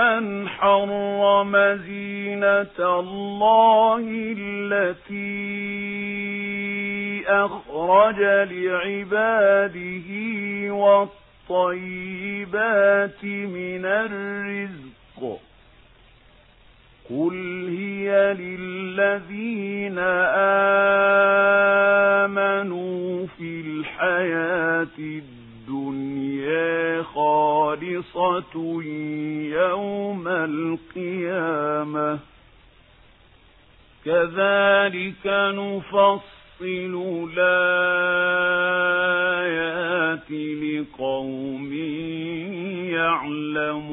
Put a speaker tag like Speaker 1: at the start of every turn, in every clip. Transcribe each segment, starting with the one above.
Speaker 1: من حرم زينة الله التي أخرج لعباده والطيبات من الرزق قل هي للذين آمنوا في الحياة الدنيا خالصة يوم القيامة. كذلك نفصل الآيات لقوم يعلمون.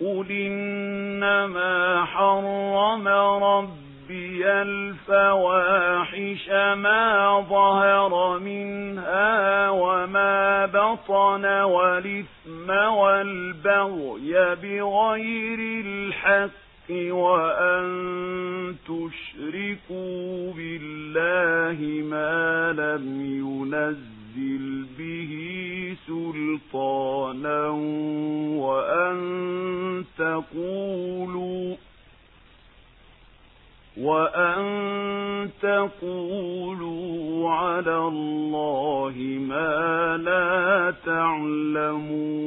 Speaker 1: قل إنما حرم ربي الفواحش ما ظهر منها وما بطن والإثم والبغي بغير الحق وأن تشركوا بالله ما لم ينزل به سلطانا وأن تقولوا وأن تقولوا على الله ما لا تعلمون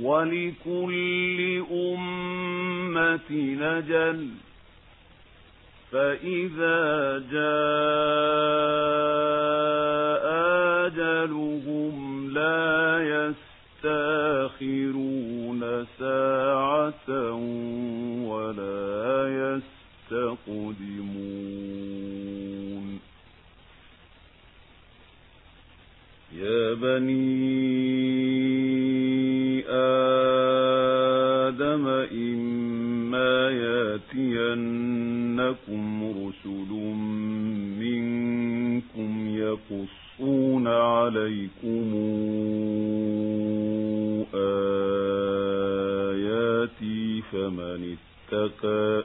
Speaker 1: ولكل أمة نجل فإذا جاء يستقدمون. يا بني آدم إما ياتينكم رسل منكم يقصون عليكم آياتي فمن اتقى